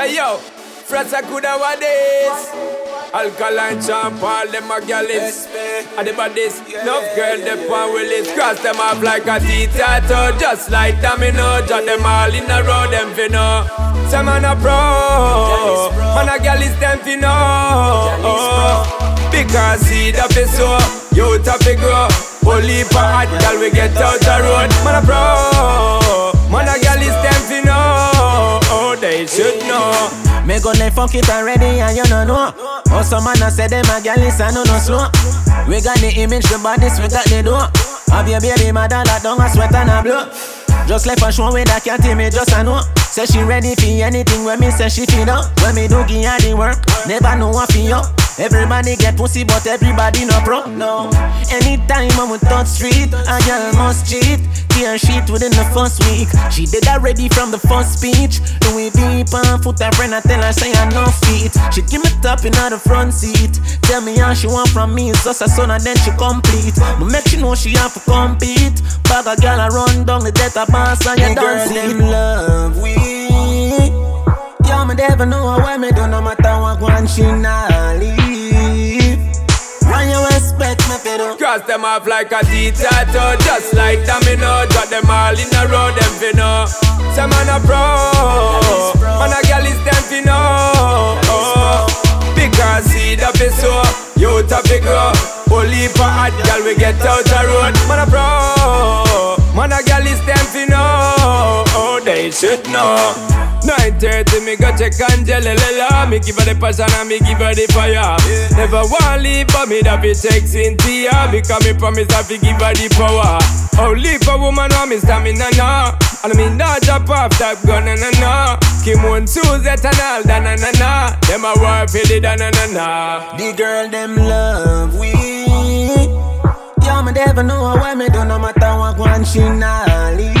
Hey yo, Frats a good nowadays. Alkaline champ, all them a gallis. And the bodies, enough girl, the pan will it cross them off like a T-tattoo. Just like domino, jot them all in a row, them finna. Some man a pro, man a gallis, them finna. Because see the fi so, youth a fi grow. Only for hot gal we get out the road. Man a pro, man a Me go left fuck it already and you no know. Oh, some man a say them a gal is no no slow. We got the image, the bodies, we got the door. Have your baby mother that down a sweat and a blow. Just left a show with that cat me just a know. Say she ready for anything when me say she feel up. When me do give her the work, never know what feel up. Everybody get pussy, but everybody no pro. No. Anytime I'm with third street, a girl must cheat. Tear shit within the first week. She did already from the first speech. Louis V on foot, her friend I tell her say I no feet. She give me top in the front seat. Tell me how she want from me, it's just a son and then she complete. But make she know she have to compete. Bag a girl I run down the death of boss and you don't see them love we. Yo, me never know why me do no matter what one she not Cross them off like a T-tattoo Just like domino Drop them all in a row, them finna Some man a pro. Man a gal is them finna Because see the fi so Youth a fi grow Only for hot gal we get out the road. Man a pro. Man a gal is them finna Oh, they should know 9.30 me go check Angelella Me give her the passion and me give her the fire. Never want leave but me that be check Cynthia Because me promise that fi give her the power. Oh, Only for woman want me stamina na And me not drop off that gun na na na Kim one Suzette and all da na na na Them a war for the da na na na The girl them love we. Yo, me never know why me do no matter what one she not leave.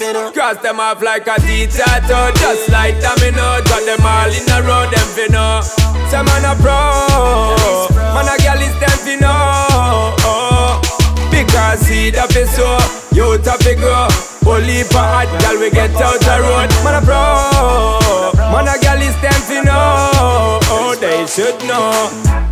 You to do? Cross them off like a T-tattoo Just like domino Drop them all in a row, them finna Some man a pro. Man a gal is them finna Because see the fi so Youth a fi grow Only for hot gal we get out the road. Man a pro. Man a gal is them finna Oh, they should know